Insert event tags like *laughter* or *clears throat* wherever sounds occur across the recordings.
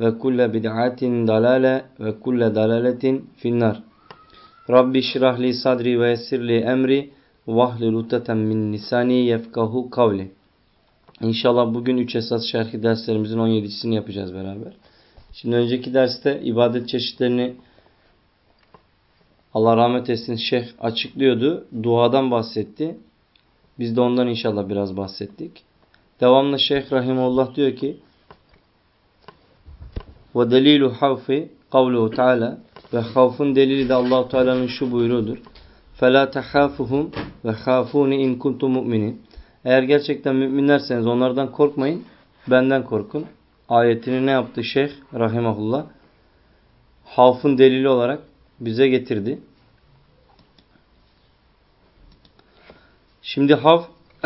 ve kulle bid'atin dalale ve kulle dalaletin finnar. Rabbi şirahli sadri ve yessirli emri vahlil utdeten min lisani yefkahu kavli. İnşallah bugün 3 esas şerhi derslerimizin 17.sini yapacağız beraber. Şimdi önceki derste ibadet çeşitlerini Allah rahmet etsin şeyh açıklıyordu. Duadan bahsetti. Biz de ondan inşallah biraz bahsettik. Devamlı Şeyh Rahimullah diyor ki ve delilu havfi kavluhu teala ve havfun delili de Allahu Teala'nın şu buyruğudur. Fela tahafuhum ve khafuni in kuntum mu'minin. Eğer gerçekten müminlerseniz onlardan korkmayın, benden korkun. Ayetini ne yaptı Şeyh Rahimahullah? Havfın delili olarak bize getirdi. Şimdi hav *clears throat*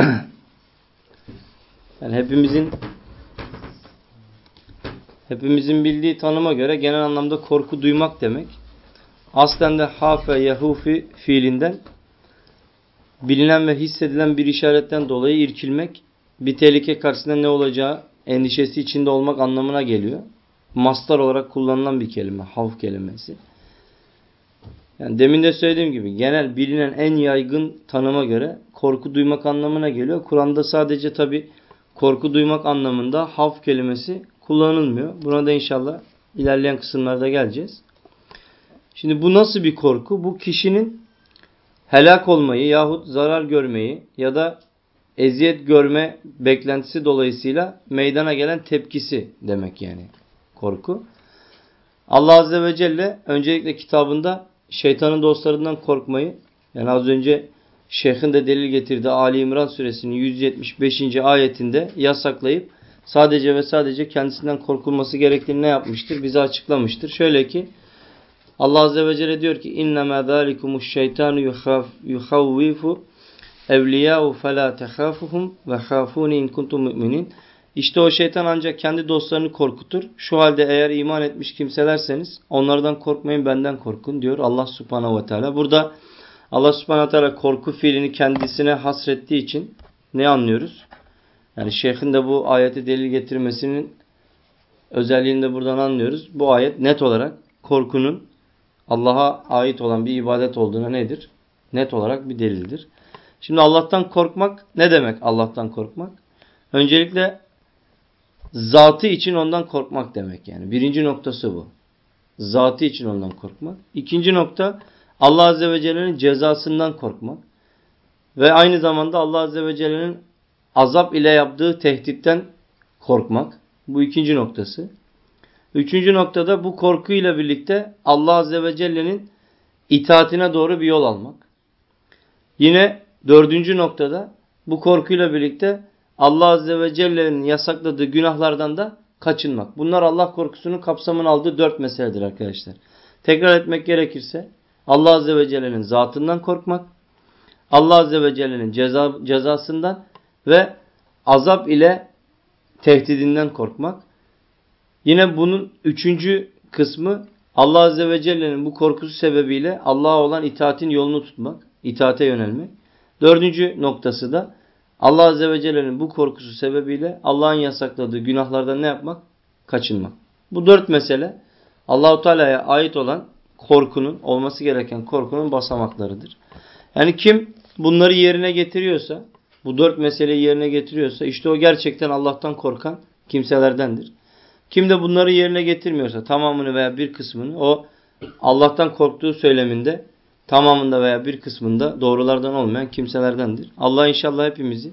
yani hepimizin hepimizin bildiği tanıma göre genel anlamda korku duymak demek. Aslen de hafe yahufi fiilinden bilinen ve hissedilen bir işaretten dolayı irkilmek, bir tehlike karşısında ne olacağı endişesi içinde olmak anlamına geliyor. Mastar olarak kullanılan bir kelime, havf kelimesi. Yani demin de söylediğim gibi genel bilinen en yaygın tanıma göre korku duymak anlamına geliyor. Kur'an'da sadece tabi korku duymak anlamında havf kelimesi kullanılmıyor. Buna da inşallah ilerleyen kısımlarda geleceğiz. Şimdi bu nasıl bir korku? Bu kişinin helak olmayı yahut zarar görmeyi ya da eziyet görme beklentisi dolayısıyla meydana gelen tepkisi demek yani korku. Allah Azze ve Celle öncelikle kitabında şeytanın dostlarından korkmayı yani az önce şeyhin de delil getirdiği Ali İmran suresinin 175. ayetinde yasaklayıp sadece ve sadece kendisinden korkulması gerektiğini ne yapmıştır? Bize açıklamıştır. Şöyle ki Allah Azze ve Celle diyor ki اِنَّمَا ذَٰلِكُمُ الشَّيْطَانُ يُخَوِّفُ اَوْلِيَاهُ فَلَا تَخَافُهُمْ وَخَافُونِ اِنْ كُنْتُمْ مُؤْمِنِينَ İşte o şeytan ancak kendi dostlarını korkutur. Şu halde eğer iman etmiş kimselerseniz onlardan korkmayın benden korkun diyor Allah subhanahu ve teala. Burada Allah subhanahu ve teala korku fiilini kendisine hasrettiği için ne anlıyoruz? Yani şeyhin de bu ayeti delil getirmesinin özelliğini de buradan anlıyoruz. Bu ayet net olarak korkunun Allah'a ait olan bir ibadet olduğuna nedir? Net olarak bir delildir. Şimdi Allah'tan korkmak ne demek Allah'tan korkmak? Öncelikle zatı için ondan korkmak demek yani. Birinci noktası bu. Zatı için ondan korkmak. İkinci nokta Allah Azze ve Celle'nin cezasından korkmak. Ve aynı zamanda Allah Azze ve Celle'nin azap ile yaptığı tehditten korkmak. Bu ikinci noktası. Üçüncü noktada bu korkuyla birlikte Allah Azze ve Celle'nin itaatine doğru bir yol almak. Yine dördüncü noktada bu korkuyla birlikte Allah Azze ve Celle'nin yasakladığı günahlardan da kaçınmak. Bunlar Allah korkusunun kapsamını aldığı dört meseledir arkadaşlar. Tekrar etmek gerekirse Allah Azze ve Celle'nin zatından korkmak, Allah Azze ve Celle'nin ceza, cezasından ve azap ile tehdidinden korkmak. Yine bunun üçüncü kısmı Allah Azze ve Celle'nin bu korkusu sebebiyle Allah'a olan itaatin yolunu tutmak, itaate yönelmek. Dördüncü noktası da Allah Azze ve Celle'nin bu korkusu sebebiyle Allah'ın yasakladığı günahlardan ne yapmak? Kaçınmak. Bu dört mesele Allahu Teala'ya ait olan korkunun, olması gereken korkunun basamaklarıdır. Yani kim bunları yerine getiriyorsa, bu dört meseleyi yerine getiriyorsa işte o gerçekten Allah'tan korkan kimselerdendir. Kim de bunları yerine getirmiyorsa tamamını veya bir kısmını o Allah'tan korktuğu söyleminde tamamında veya bir kısmında doğrulardan olmayan kimselerdendir. Allah inşallah hepimizi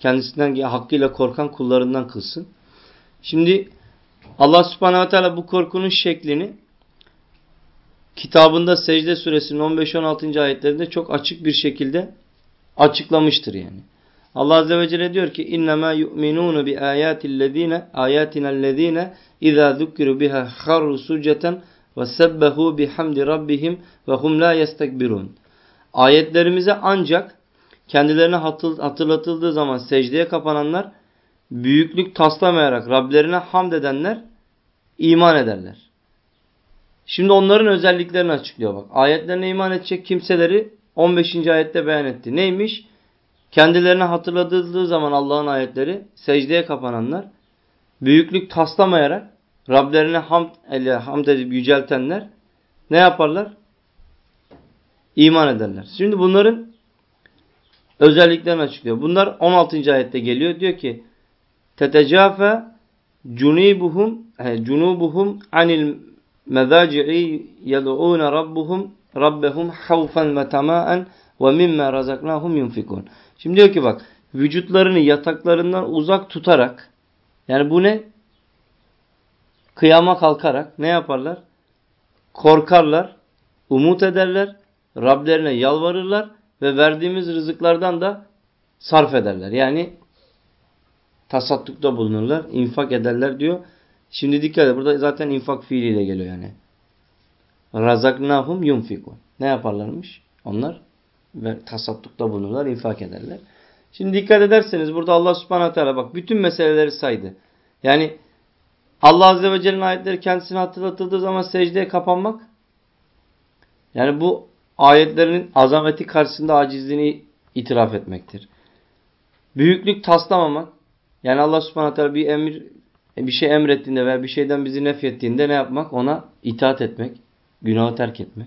kendisinden hakkıyla korkan kullarından kılsın. Şimdi Allah subhanehu ve teala bu korkunun şeklini kitabında Secde suresinin 15-16. ayetlerinde çok açık bir şekilde açıklamıştır yani. Allah azze ve celle diyor ki innema yu'minunu bi ayatillezine ayatinellezine iza zukiru biha kharru suceten ve sebbehu bihamdi rabbihim ve hum la. Ayetlerimize ancak kendilerine hatırlatıldığı zaman secdeye kapananlar büyüklük taslamayarak Rablerine hamd edenler iman ederler. Şimdi onların özelliklerini açıklıyor bak. Ayetlerine iman edecek kimseleri 15. ayette beyan etti. Neymiş? Kendilerine hatırlatıldığı zaman Allah'ın ayetleri secdeye kapananlar, büyüklük taslamayarak Rablerine hamd, ele, hamd edip yüceltenler ne yaparlar? İman ederler. Şimdi bunların özelliklerini açıklıyor. Bunlar 16. ayette geliyor. Diyor ki tetecafe cunubuhum cunubuhum anil mezaci'i yed'ûne rabbuhum rabbehum havfen ve tama'en ve mimme razaknahum yunfikun. Şimdi diyor ki bak vücutlarını yataklarından uzak tutarak yani bu ne? Kıyama kalkarak ne yaparlar? Korkarlar, umut ederler, Rablerine yalvarırlar ve verdiğimiz rızıklardan da sarf ederler. Yani tasaddukta bulunurlar, infak ederler diyor. Şimdi dikkat edin burada zaten infak fiiliyle geliyor yani. Razaknahum yunfikun. Ne yaparlarmış? Onlar tasaddukta bulunurlar, infak ederler. Şimdi dikkat ederseniz burada Allah subhanahu teala bak bütün meseleleri saydı. Yani Allah azze ve celle'nin ayetleri kendisine hatırlatıldığı zaman secdeye kapanmak. Yani bu ayetlerinin azameti karşısında acizliğini itiraf etmektir. Büyüklük taslamamak. Yani Allah subhanahu teala bir emir bir şey emrettiğinde veya bir şeyden bizi nefrettiğinde ne yapmak? Ona itaat etmek. Günahı terk etmek.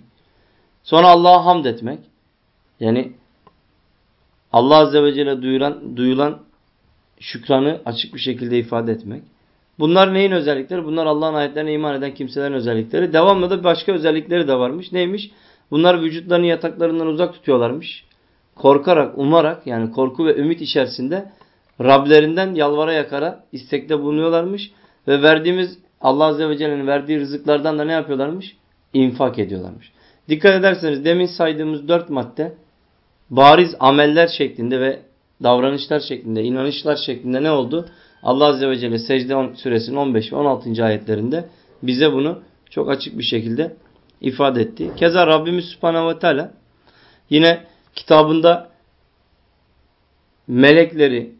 Sonra Allah'a hamd etmek. Yani Allah Azze ve Celle duyulan, duyulan şükranı açık bir şekilde ifade etmek. Bunlar neyin özellikleri? Bunlar Allah'ın ayetlerine iman eden kimselerin özellikleri. Devamlı da başka özellikleri de varmış. Neymiş? Bunlar vücutlarını yataklarından uzak tutuyorlarmış. Korkarak, umarak yani korku ve ümit içerisinde Rablerinden yalvara yakara istekte bulunuyorlarmış. Ve verdiğimiz Allah Azze ve Celle'nin verdiği rızıklardan da ne yapıyorlarmış? İnfak ediyorlarmış. Dikkat ederseniz demin saydığımız dört madde bariz ameller şeklinde ve davranışlar şeklinde, inanışlar şeklinde ne oldu? Allah Azze ve Celle secde suresinin 15 ve 16. ayetlerinde bize bunu çok açık bir şekilde ifade etti. Keza Rabbimiz Subhanahu ve Teala yine kitabında melekleri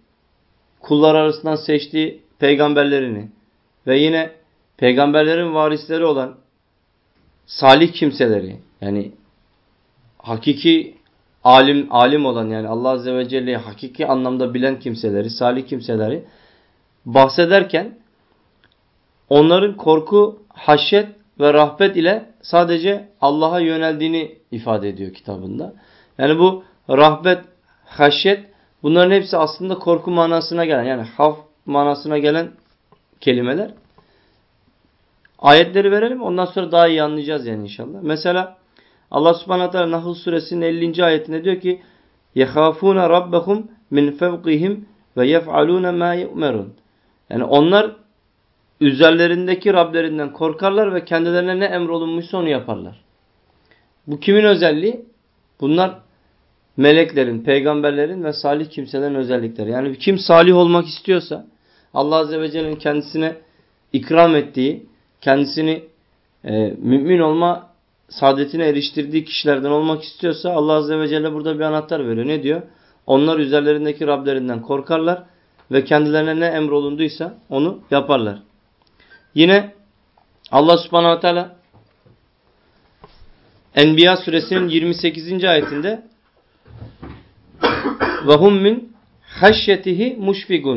kullar arasından seçtiği peygamberlerini ve yine peygamberlerin varisleri olan salih kimseleri yani hakiki alim alim olan yani Allah Azze ve Celle'yi hakiki anlamda bilen kimseleri, salih kimseleri bahsederken onların korku, haşyet ve rahbet ile sadece Allah'a yöneldiğini ifade ediyor kitabında. Yani bu rahbet, haşyet bunların hepsi aslında korku manasına gelen yani haf manasına gelen kelimeler. Ayetleri verelim ondan sonra daha iyi anlayacağız yani inşallah. Mesela Allah subhanahu teala Nahl suresinin 50. ayetinde diyor ki يَخَافُونَ رَبَّهُمْ مِنْ فَوْقِهِمْ وَيَفْعَلُونَ مَا يُؤْمَرُونَ Yani onlar üzerlerindeki Rablerinden korkarlar ve kendilerine ne emrolunmuşsa onu yaparlar. Bu kimin özelliği? Bunlar meleklerin, peygamberlerin ve salih kimselerin özellikleri. Yani kim salih olmak istiyorsa Allah Azze ve Celle'nin kendisine ikram ettiği, kendisini e, mümin olma saadetine eriştirdiği kişilerden olmak istiyorsa Allah Azze ve Celle burada bir anahtar veriyor. Ne diyor? Onlar üzerlerindeki Rablerinden korkarlar ve kendilerine ne emrolunduysa onu yaparlar. Yine Allah Subhanahu Teala Enbiya suresinin 28. ayetinde Ve hum min haşyetihi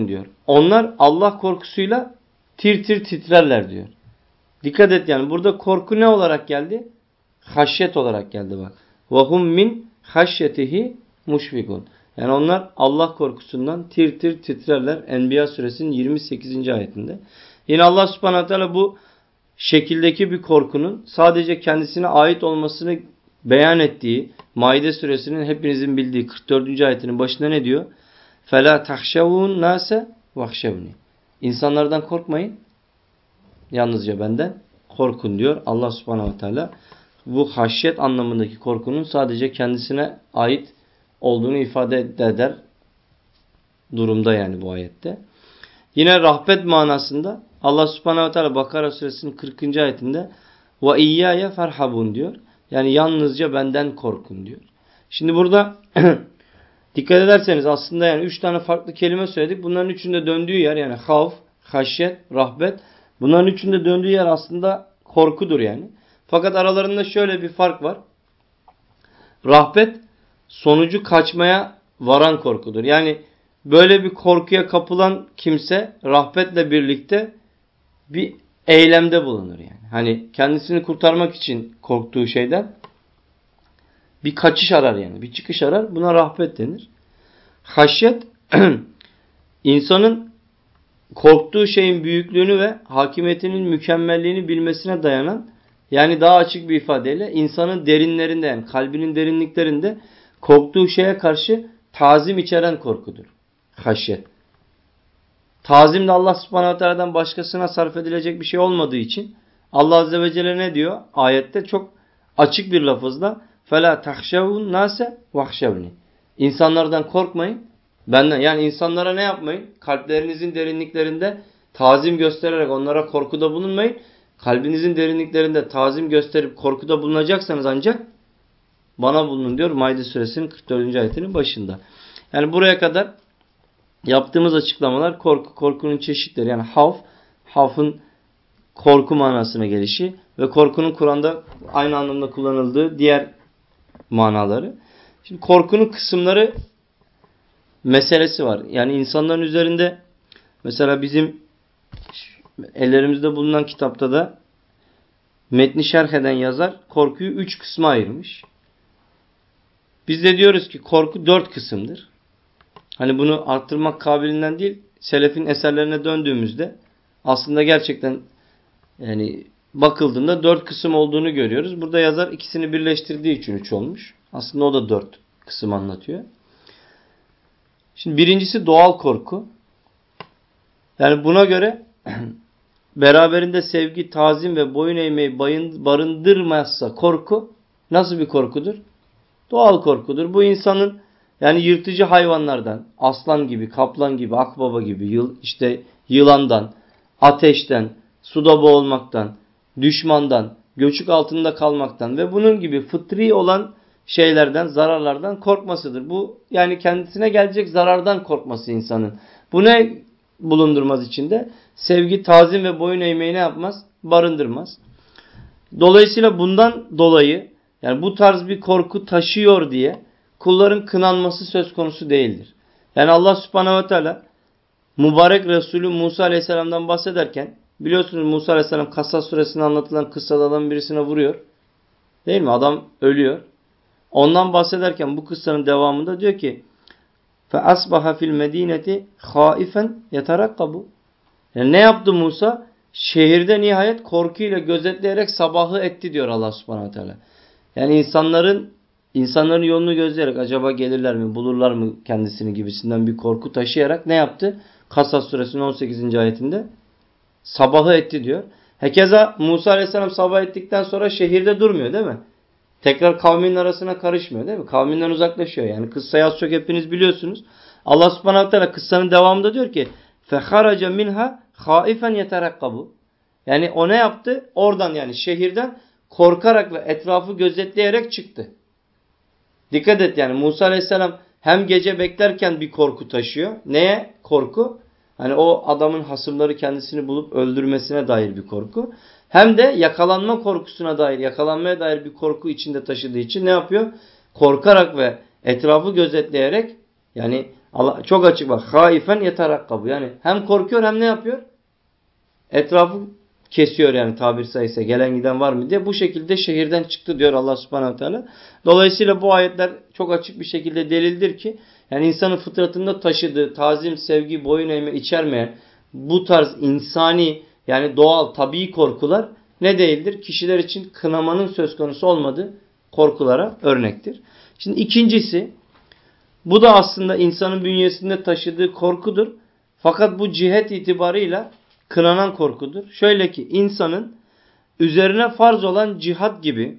diyor. Onlar Allah korkusuyla tir tir titrerler diyor. Dikkat et yani burada korku ne olarak geldi? haşyet olarak geldi bak. Ve min haşyetihi muşfikun. Yani onlar Allah korkusundan tir tir titrerler. Enbiya suresinin 28. ayetinde. Yine Allah subhanahu teala bu şekildeki bir korkunun sadece kendisine ait olmasını beyan ettiği Maide suresinin hepinizin bildiği 44. ayetinin başında ne diyor? Fela tahşavun nase vahşavni. İnsanlardan korkmayın. Yalnızca benden korkun diyor Allah subhanahu teala. Bu haşyet anlamındaki korkunun sadece kendisine ait olduğunu ifade eder durumda yani bu ayette. Yine rahbet manasında Allah subhanehu ve teala Bakara suresinin 40. ayetinde ve iyyâye ferhabun diyor. Yani yalnızca benden korkun diyor. Şimdi burada *clears throat* dikkat ederseniz aslında yani üç tane farklı kelime söyledik. Bunların üçünde döndüğü yer yani havf, haşyet, rahbet. Bunların üçünde döndüğü yer aslında korkudur yani. Fakat aralarında şöyle bir fark var. Rahbet sonucu kaçmaya varan korkudur. Yani böyle bir korkuya kapılan kimse rahbetle birlikte bir eylemde bulunur yani. Hani kendisini kurtarmak için korktuğu şeyden bir kaçış arar yani. Bir çıkış arar. Buna rahbet denir. Haşyet *clears throat* insanın korktuğu şeyin büyüklüğünü ve hakimiyetinin mükemmelliğini bilmesine dayanan yani daha açık bir ifadeyle insanın derinlerinde yani kalbinin derinliklerinde korktuğu şeye karşı tazim içeren korkudur. Haşyet. Tazim de Allah subhanahu teala'dan başkasına sarf edilecek bir şey olmadığı için Allah azze ve celle ne diyor? Ayette çok açık bir lafızla فَلَا تَخْشَوُنْ nase وَخْشَوْنِ İnsanlardan korkmayın. Benden yani insanlara ne yapmayın? Kalplerinizin derinliklerinde tazim göstererek onlara korkuda bulunmayın. Kalbinizin derinliklerinde tazim gösterip korkuda bulunacaksanız ancak bana bulunun diyor Maide suresinin 44. ayetinin başında. Yani buraya kadar yaptığımız açıklamalar korku, korkunun çeşitleri. Yani havf, havfın korku manasına gelişi ve korkunun Kur'an'da aynı anlamda kullanıldığı diğer manaları. Şimdi korkunun kısımları meselesi var. Yani insanların üzerinde mesela bizim ellerimizde bulunan kitapta da metni şerh eden yazar korkuyu üç kısma ayırmış. Biz de diyoruz ki korku dört kısımdır. Hani bunu arttırmak kabiliğinden değil, selefin eserlerine döndüğümüzde aslında gerçekten yani bakıldığında dört kısım olduğunu görüyoruz. Burada yazar ikisini birleştirdiği için üç olmuş. Aslında o da dört kısım anlatıyor. Şimdi birincisi doğal korku. Yani buna göre *clears throat* beraberinde sevgi, tazim ve boyun eğmeyi barındırmazsa korku nasıl bir korkudur? Doğal korkudur. Bu insanın yani yırtıcı hayvanlardan, aslan gibi, kaplan gibi, akbaba gibi, yıl, işte yılandan, ateşten, suda boğulmaktan, düşmandan, göçük altında kalmaktan ve bunun gibi fıtri olan şeylerden, zararlardan korkmasıdır. Bu yani kendisine gelecek zarardan korkması insanın. Bu ne bulundurmaz içinde? Sevgi, tazim ve boyun eğmeyi ne yapmaz? Barındırmaz. Dolayısıyla bundan dolayı yani bu tarz bir korku taşıyor diye kulların kınanması söz konusu değildir. Yani Allah subhanehu ve teala mübarek Resulü Musa aleyhisselamdan bahsederken biliyorsunuz Musa aleyhisselam Kasas suresinde anlatılan kıssada adam birisine vuruyor. Değil mi? Adam ölüyor. Ondan bahsederken bu kıssanın devamında diyor ki فَأَصْبَحَ فِي الْمَد۪ينَةِ خَائِفًا يَتَرَقَّبُ yani Ne yaptı Musa? Şehirde nihayet korkuyla gözetleyerek sabahı etti diyor Allah subhanahu teala. Yani insanların insanların yolunu gözleyerek acaba gelirler mi, bulurlar mı kendisini gibisinden bir korku taşıyarak ne yaptı? Kasas suresinin 18. ayetinde sabahı etti diyor. Hekeza Musa aleyhisselam sabah ettikten sonra şehirde durmuyor değil mi? Tekrar kavminin arasına karışmıyor değil mi? Kavminden uzaklaşıyor. Yani kıssayı az çok hepiniz biliyorsunuz. Allah subhanahu teala kıssanın devamında diyor ki Feharaca minha haifen yeterakkabu. Yani o ne yaptı? Oradan yani şehirden korkarak ve etrafı gözetleyerek çıktı. Dikkat et yani Musa aleyhisselam hem gece beklerken bir korku taşıyor. Neye korku? Hani o adamın hasımları kendisini bulup öldürmesine dair bir korku. Hem de yakalanma korkusuna dair, yakalanmaya dair bir korku içinde taşıdığı için ne yapıyor? Korkarak ve etrafı gözetleyerek yani Allah, çok açık bak. Haifen yetarakkabu. Yani hem korkuyor hem ne yapıyor? Etrafı kesiyor yani tabir sayısı gelen giden var mı diye. Bu şekilde şehirden çıktı diyor Allah subhanahu teala. Dolayısıyla bu ayetler çok açık bir şekilde delildir ki yani insanın fıtratında taşıdığı tazim, sevgi, boyun eğme içermeyen bu tarz insani yani doğal, tabii korkular ne değildir? Kişiler için kınamanın söz konusu olmadığı korkulara örnektir. Şimdi ikincisi bu da aslında insanın bünyesinde taşıdığı korkudur. Fakat bu cihet itibarıyla kınanan korkudur. Şöyle ki insanın üzerine farz olan cihat gibi,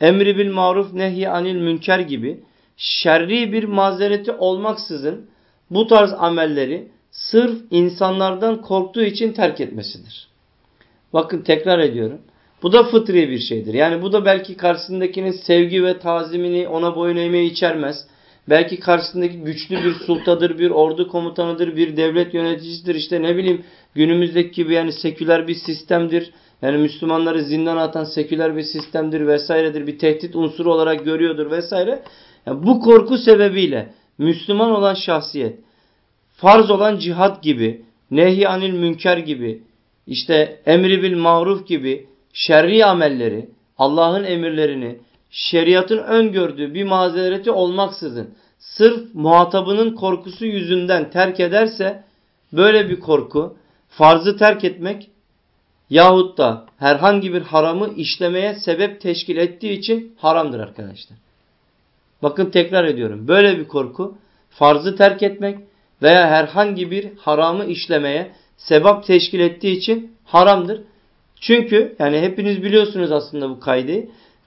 emri bil maruf nehy anil münker gibi şerri bir mazereti olmaksızın bu tarz amelleri sırf insanlardan korktuğu için terk etmesidir. Bakın tekrar ediyorum. Bu da fıtri bir şeydir. Yani bu da belki karşısındakinin sevgi ve tazimini ona boyun eğmeyi içermez. Belki karşısındaki güçlü bir sultadır, bir ordu komutanıdır, bir devlet yöneticisidir. İşte ne bileyim günümüzdeki gibi yani seküler bir sistemdir. Yani Müslümanları zindana atan seküler bir sistemdir vesairedir. Bir tehdit unsuru olarak görüyordur vesaire. Yani bu korku sebebiyle Müslüman olan şahsiyet farz olan cihat gibi, nehy anil münker gibi, işte emri bil maruf gibi şerri amelleri, Allah'ın emirlerini, şeriatın öngördüğü bir mazereti olmaksızın sırf muhatabının korkusu yüzünden terk ederse böyle bir korku farzı terk etmek yahut da herhangi bir haramı işlemeye sebep teşkil ettiği için haramdır arkadaşlar. Bakın tekrar ediyorum. Böyle bir korku farzı terk etmek veya herhangi bir haramı işlemeye sebep teşkil ettiği için haramdır. Çünkü yani hepiniz biliyorsunuz aslında bu kaydı.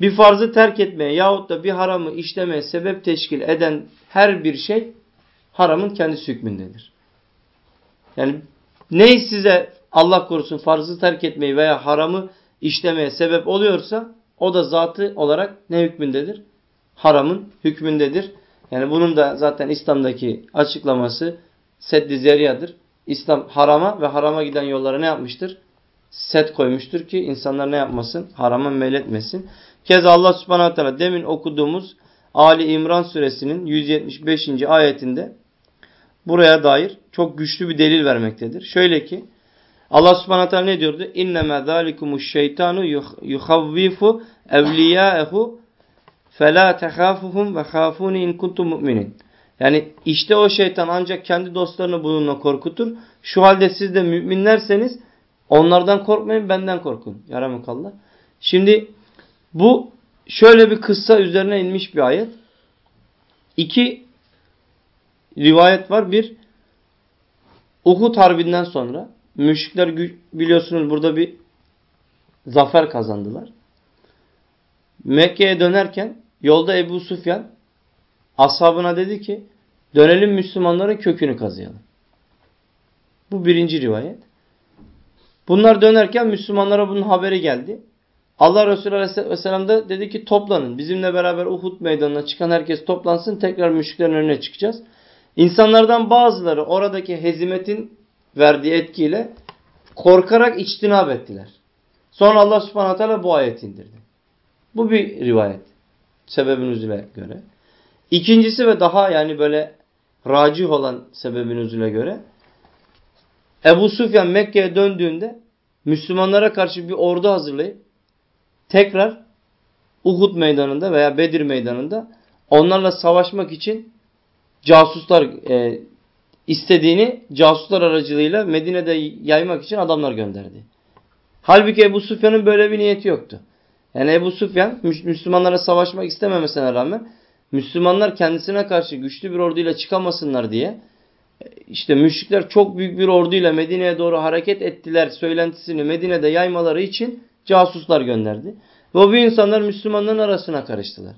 Bir farzı terk etmeye yahut da bir haramı işlemeye sebep teşkil eden her bir şey haramın kendisi hükmündedir. Yani ne size Allah korusun farzı terk etmeyi veya haramı işlemeye sebep oluyorsa o da zatı olarak ne hükmündedir? Haramın hükmündedir. Yani bunun da zaten İslam'daki açıklaması seddi zeriyadır. İslam harama ve harama giden yollara ne yapmıştır? Set koymuştur ki insanlar ne yapmasın? Harama meyletmesin. Keza Allah subhanahu teala demin okuduğumuz Ali İmran suresinin 175. ayetinde buraya dair çok güçlü bir delil vermektedir. Şöyle ki Allah subhanahu teala ne diyordu? İnnemâ zâlikumuş şeytanu yuhavvifu evliyâehu felâ tehâfuhum ve khâfûni in kuntum mu'minin. Yani işte o şeytan ancak kendi dostlarını bununla korkutur. Şu halde siz de müminlerseniz onlardan korkmayın benden korkun. Yaramıkallah. Şimdi bu şöyle bir kıssa üzerine inmiş bir ayet. İki rivayet var. Bir Uhud Harbi'nden sonra müşrikler biliyorsunuz burada bir zafer kazandılar. Mekke'ye dönerken yolda Ebu Sufyan ashabına dedi ki dönelim Müslümanların kökünü kazıyalım. Bu birinci rivayet. Bunlar dönerken Müslümanlara bunun haberi geldi. Allah Resulü Aleyhisselam da dedi ki toplanın. Bizimle beraber Uhud meydanına çıkan herkes toplansın. Tekrar müşriklerin önüne çıkacağız. İnsanlardan bazıları oradaki hezimetin verdiği etkiyle korkarak içtinab ettiler. Sonra Allah subhanahu teala bu ayet indirdi. Bu bir rivayet. Sebebin üzüle göre. İkincisi ve daha yani böyle racih olan sebebin üzüle göre Ebu Sufyan Mekke'ye döndüğünde Müslümanlara karşı bir ordu hazırlayıp tekrar Uhud meydanında veya Bedir meydanında onlarla savaşmak için casuslar e, istediğini casuslar aracılığıyla Medine'de yaymak için adamlar gönderdi. Halbuki Ebu Sufyan'ın böyle bir niyeti yoktu. Yani Ebu Sufyan Müslümanlara savaşmak istememesine rağmen Müslümanlar kendisine karşı güçlü bir orduyla çıkamasınlar diye işte müşrikler çok büyük bir orduyla Medine'ye doğru hareket ettiler söylentisini Medine'de yaymaları için casuslar gönderdi. Ve bu insanlar Müslümanların arasına karıştılar.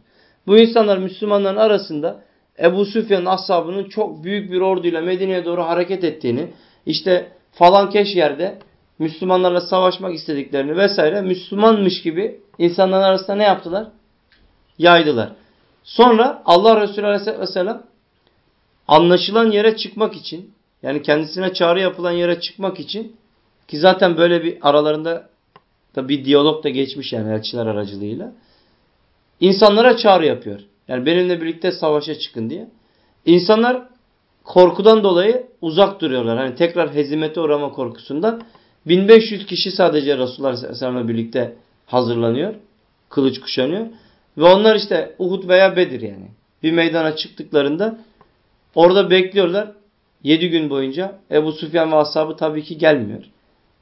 Bu insanlar Müslümanların arasında Ebu Süfyan'ın ashabının çok büyük bir orduyla Medine'ye doğru hareket ettiğini, işte falan keş yerde Müslümanlarla savaşmak istediklerini vesaire Müslümanmış gibi insanların arasında ne yaptılar? Yaydılar. Sonra Allah Resulü Aleyhisselam anlaşılan yere çıkmak için yani kendisine çağrı yapılan yere çıkmak için ki zaten böyle bir aralarında da bir diyalog da geçmiş yani elçiler aracılığıyla insanlara çağrı yapıyor. Yani benimle birlikte savaşa çıkın diye. İnsanlar korkudan dolayı uzak duruyorlar. Hani tekrar hezimete uğrama korkusundan. 1500 kişi sadece Resulullah Aleyhisselam'la birlikte hazırlanıyor. Kılıç kuşanıyor. Ve onlar işte Uhud veya Bedir yani. Bir meydana çıktıklarında orada bekliyorlar. 7 gün boyunca Ebu Süfyan ve ashabı tabii ki gelmiyor.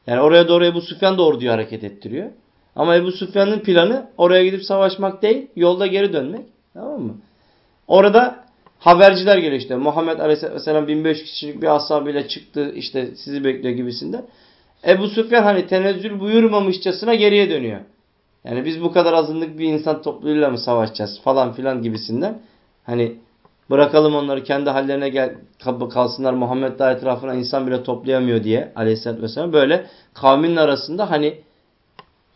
Yani oraya doğru Ebu Süfyan da orduyu hareket ettiriyor. Ama Ebu Süfyan'ın planı oraya gidip savaşmak değil, yolda geri dönmek. Tamam mı? Orada haberciler geliyor işte. Muhammed Aleyhisselam 1500 kişilik bir ashabıyla çıktı işte sizi bekliyor gibisinden. Ebu Süfyan hani tenezzül buyurmamışçasına geriye dönüyor. Yani biz bu kadar azınlık bir insan topluluğuyla mı savaşacağız falan filan gibisinden. Hani bırakalım onları kendi hallerine gel, kalsınlar Muhammed daha etrafına insan bile toplayamıyor diye aleyhissalatü vesselam. Böyle kavmin arasında hani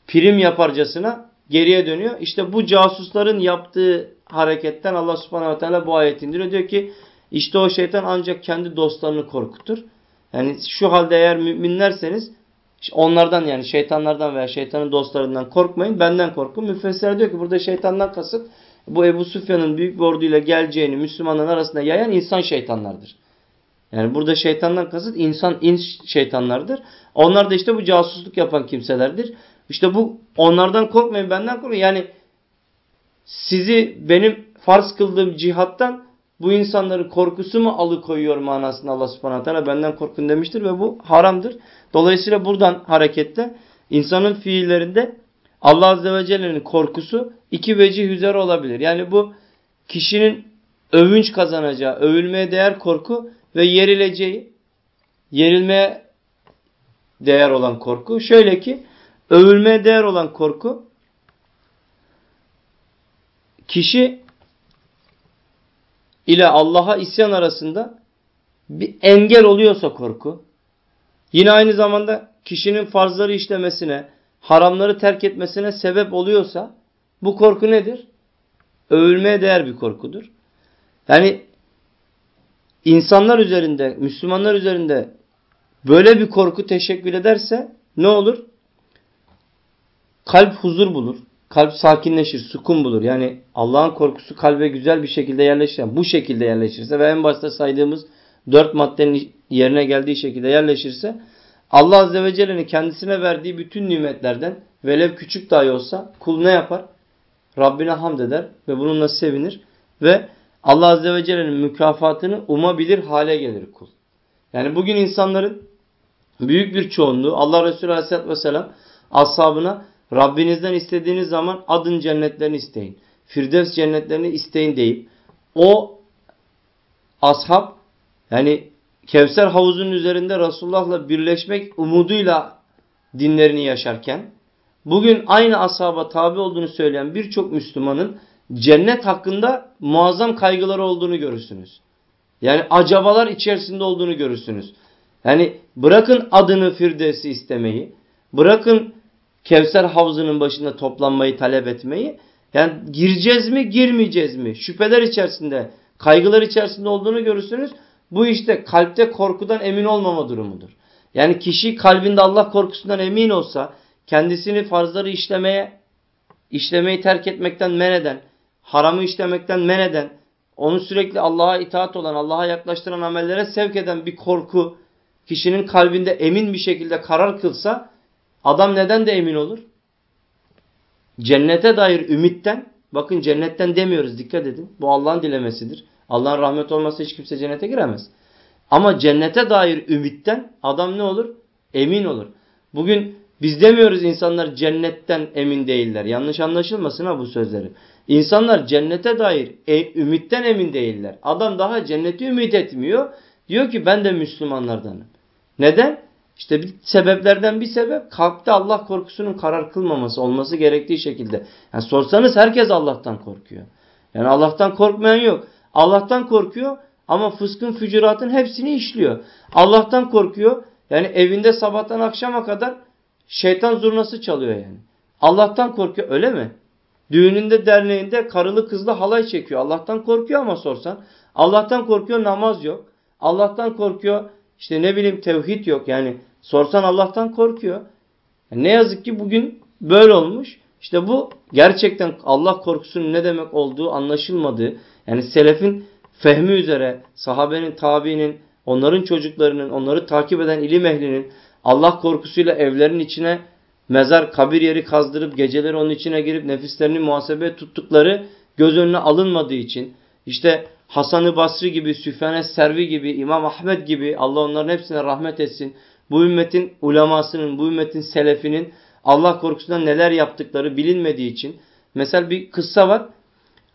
prim yaparcasına geriye dönüyor. İşte bu casusların yaptığı hareketten Allah subhanahu teala bu ayet indiriyor. Diyor ki işte o şeytan ancak kendi dostlarını korkutur. Yani şu halde eğer müminlerseniz onlardan yani şeytanlardan veya şeytanın dostlarından korkmayın. Benden korkun. Müfessirler diyor ki burada şeytandan kasıt bu Ebu Sufyan'ın büyük bir orduyla geleceğini Müslümanların arasında yayan insan şeytanlardır. Yani burada şeytandan kasıt insan ins şeytanlardır. Onlar da işte bu casusluk yapan kimselerdir. İşte bu onlardan korkmayın benden korkmayın. Yani sizi benim farz kıldığım cihattan bu insanların korkusu mu alıkoyuyor manasında Allah subhanahu teala benden korkun demiştir ve bu haramdır. Dolayısıyla buradan hareketle insanın fiillerinde Allah Azze ve Celle'nin korkusu iki vecih üzere olabilir. Yani bu kişinin övünç kazanacağı, övülmeye değer korku ve yerileceği, yerilmeye değer olan korku. Şöyle ki övülmeye değer olan korku kişi ile Allah'a isyan arasında bir engel oluyorsa korku. Yine aynı zamanda kişinin farzları işlemesine, haramları terk etmesine sebep oluyorsa bu korku nedir? Övülmeye değer bir korkudur. Yani insanlar üzerinde, Müslümanlar üzerinde böyle bir korku teşekkür ederse ne olur? Kalp huzur bulur. Kalp sakinleşir, sukun bulur. Yani Allah'ın korkusu kalbe güzel bir şekilde yerleşir. bu şekilde yerleşirse ve en başta saydığımız dört maddenin yerine geldiği şekilde yerleşirse Allah Azze ve Celle'nin kendisine verdiği bütün nimetlerden velev küçük dahi olsa kul ne yapar? Rabbine hamd eder ve bununla sevinir ve Allah Azze ve Celle'nin mükafatını umabilir hale gelir kul. Yani bugün insanların büyük bir çoğunluğu Allah Resulü Aleyhisselatü Vesselam ashabına Rabbinizden istediğiniz zaman adın cennetlerini isteyin. Firdevs cennetlerini isteyin deyip o ashab yani Kevser havuzunun üzerinde Resulullah'la birleşmek umuduyla dinlerini yaşarken bugün aynı ashaba tabi olduğunu söyleyen birçok Müslümanın cennet hakkında muazzam kaygıları olduğunu görürsünüz. Yani acabalar içerisinde olduğunu görürsünüz. Yani bırakın adını Firdevs'i istemeyi, bırakın Kevser havzının başında toplanmayı talep etmeyi. Yani gireceğiz mi girmeyeceğiz mi? Şüpheler içerisinde, kaygılar içerisinde olduğunu görürsünüz. Bu işte kalpte korkudan emin olmama durumudur. Yani kişi kalbinde Allah korkusundan emin olsa kendisini farzları işlemeye, işlemeyi terk etmekten men eden, haramı işlemekten men eden, onu sürekli Allah'a itaat olan, Allah'a yaklaştıran amellere sevk eden bir korku kişinin kalbinde emin bir şekilde karar kılsa Adam neden de emin olur? Cennete dair ümitten, bakın cennetten demiyoruz dikkat edin. Bu Allah'ın dilemesidir. Allah'ın rahmet olmasa hiç kimse cennete giremez. Ama cennete dair ümitten adam ne olur? Emin olur. Bugün biz demiyoruz insanlar cennetten emin değiller. Yanlış anlaşılmasın ha bu sözleri. İnsanlar cennete dair e, ümitten emin değiller. Adam daha cenneti ümit etmiyor. Diyor ki ben de Müslümanlardanım. Neden? İşte bir sebeplerden bir sebep kalpte Allah korkusunun karar kılmaması olması gerektiği şekilde. Yani sorsanız herkes Allah'tan korkuyor. Yani Allah'tan korkmayan yok. Allah'tan korkuyor ama fıskın fücuratın hepsini işliyor. Allah'tan korkuyor. Yani evinde sabahtan akşama kadar şeytan zurnası çalıyor yani. Allah'tan korkuyor öyle mi? Düğününde derneğinde karılı kızlı halay çekiyor. Allah'tan korkuyor ama sorsan. Allah'tan korkuyor namaz yok. Allah'tan korkuyor işte ne bileyim tevhid yok. Yani sorsan Allah'tan korkuyor. Ne yazık ki bugün böyle olmuş. İşte bu gerçekten Allah korkusunun ne demek olduğu anlaşılmadığı. Yani selefin fehmi üzere sahabenin, tabiinin, onların çocuklarının, onları takip eden ilim ehlinin Allah korkusuyla evlerin içine mezar, kabir yeri kazdırıp geceleri onun içine girip nefislerini muhasebe tuttukları göz önüne alınmadığı için işte Hasan-ı Basri gibi, Süfyan Servi gibi, İmam Ahmet gibi Allah onların hepsine rahmet etsin. Bu ümmetin ulemasının, bu ümmetin selefinin Allah korkusundan neler yaptıkları bilinmediği için. Mesela bir kıssa var.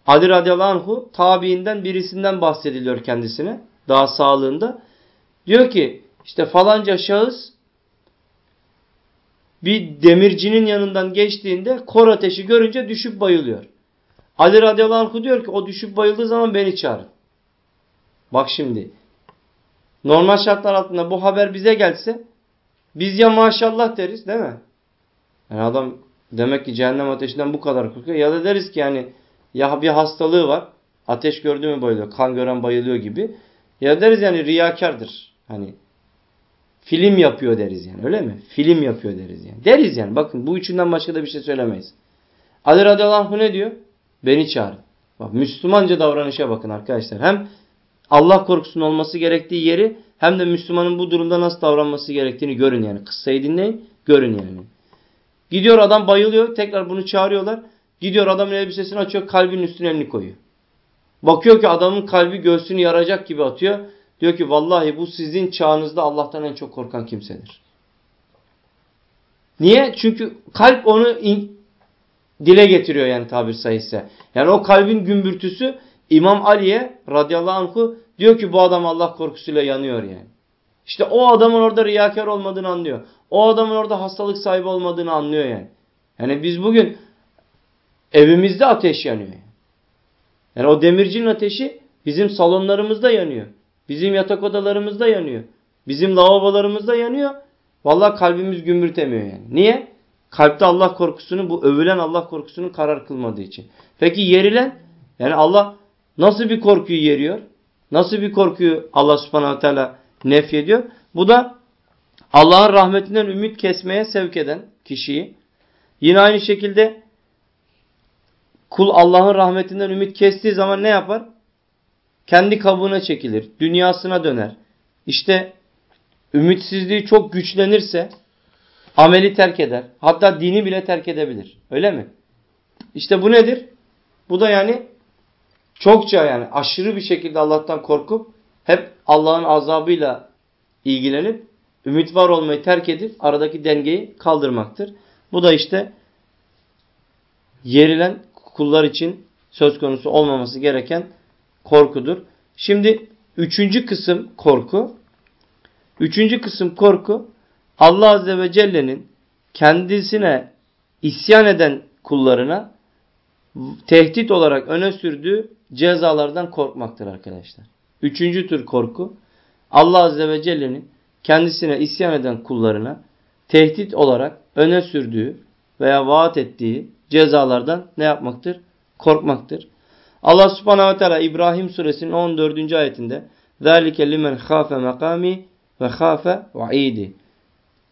Ali radıyallahu anhu tabiinden birisinden bahsediliyor kendisine. Daha sağlığında. Diyor ki işte falanca şahıs bir demircinin yanından geçtiğinde kor ateşi görünce düşüp bayılıyor. Ali radıyallahu anh diyor ki o düşüp bayıldığı zaman beni çağırın. Bak şimdi normal şartlar altında bu haber bize gelse biz ya maşallah deriz değil mi? Yani adam demek ki cehennem ateşinden bu kadar korkuyor. Ya da deriz ki yani ya bir hastalığı var. Ateş gördü mü bayılıyor. Kan gören bayılıyor gibi. Ya deriz yani riyakardır. Hani film yapıyor deriz yani öyle mi? Film yapıyor deriz yani. Deriz yani bakın bu üçünden başka da bir şey söylemeyiz. Ali radıyallahu anh ne diyor? Beni çağırın. Bak Müslümanca davranışa bakın arkadaşlar. Hem Allah korkusunun olması gerektiği yeri hem de Müslümanın bu durumda nasıl davranması gerektiğini görün yani. Kıssayı dinleyin görün yani. Gidiyor adam bayılıyor tekrar bunu çağırıyorlar. Gidiyor adamın elbisesini açıyor kalbinin üstüne elini koyuyor. Bakıyor ki adamın kalbi göğsünü yaracak gibi atıyor. Diyor ki vallahi bu sizin çağınızda Allah'tan en çok korkan kimsedir. Niye? Çünkü kalp onu dile getiriyor yani tabir sayısı. Yani o kalbin gümbürtüsü İmam Ali'ye radıyallahu anh'u diyor ki bu adam Allah korkusuyla yanıyor yani. İşte o adamın orada riyakar olmadığını anlıyor. O adamın orada hastalık sahibi olmadığını anlıyor yani. Yani biz bugün evimizde ateş yanıyor. Yani, o demircinin ateşi bizim salonlarımızda yanıyor. Bizim yatak odalarımızda yanıyor. Bizim lavabolarımızda yanıyor. Vallahi kalbimiz gümbürtemiyor yani. Niye? Kalpte Allah korkusunu, bu övülen Allah korkusunu karar kılmadığı için. Peki yerilen? Yani Allah nasıl bir korkuyu yeriyor? Nasıl bir korkuyu Allah subhanahu teala nefyediyor? Bu da Allah'ın rahmetinden ümit kesmeye sevk eden kişiyi. Yine aynı şekilde kul Allah'ın rahmetinden ümit kestiği zaman ne yapar? Kendi kabuğuna çekilir. Dünyasına döner. İşte ümitsizliği çok güçlenirse ameli terk eder. Hatta dini bile terk edebilir. Öyle mi? İşte bu nedir? Bu da yani çokça yani aşırı bir şekilde Allah'tan korkup hep Allah'ın azabıyla ilgilenip ümit var olmayı terk edip aradaki dengeyi kaldırmaktır. Bu da işte yerilen kullar için söz konusu olmaması gereken korkudur. Şimdi üçüncü kısım korku. Üçüncü kısım korku Allah Azze ve Celle'nin kendisine isyan eden kullarına tehdit olarak öne sürdüğü cezalardan korkmaktır arkadaşlar. Üçüncü tür korku Allah Azze ve Celle'nin kendisine isyan eden kullarına tehdit olarak öne sürdüğü veya vaat ettiği cezalardan ne yapmaktır? Korkmaktır. Allah subhanahu ve teala İbrahim suresinin 14. ayetinde ذَٰلِكَ لِمَنْ خَافَ مَقَامِ وَخَافَ وَعِيدِ